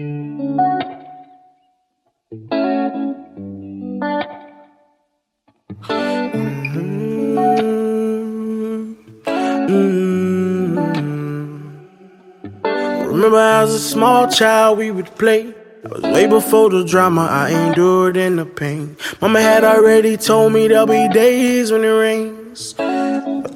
Mm-hmm. Remember as a small child we would play. I was way before the drama, I endured in the pain. Mama had already told me there'll be days when it rains.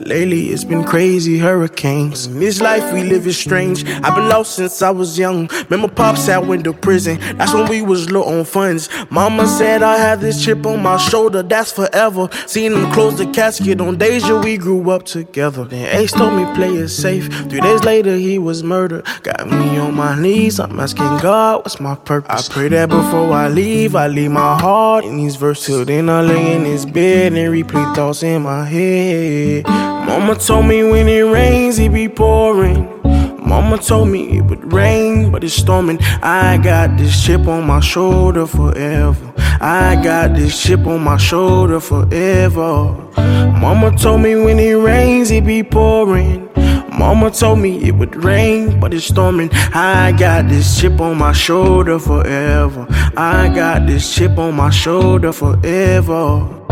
Lately it's been crazy hurricanes. This life we live is strange. I've been lost since I was young. Remember pops out went to prison. That's when we was low on funds. Mama said I had this chip on my shoulder. That's forever. Seen him close the casket on Deja. We grew up together. Then Ace told me play it safe. Three days later he was murdered. Got me on my knees. I'm asking God what's my purpose. I pray that before I leave, I leave my heart in these verses. Till then I lay in this bed and replay thoughts in my head. Mama told me when it rains, it be pouring. Mama told me it would rain, but it's storming. I got this chip on my shoulder forever. I got this chip on my shoulder forever. Mama told me when it rains, it be pouring. Mama told me it would rain, but it's storming. I got this chip on my shoulder forever. I got this chip on my shoulder forever.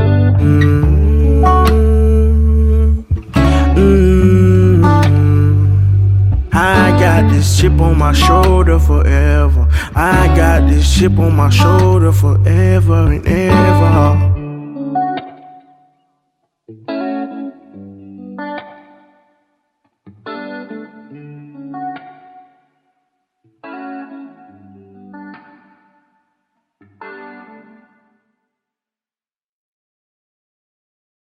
Got this chip on my shoulder forever. I got this chip on my shoulder forever and ever.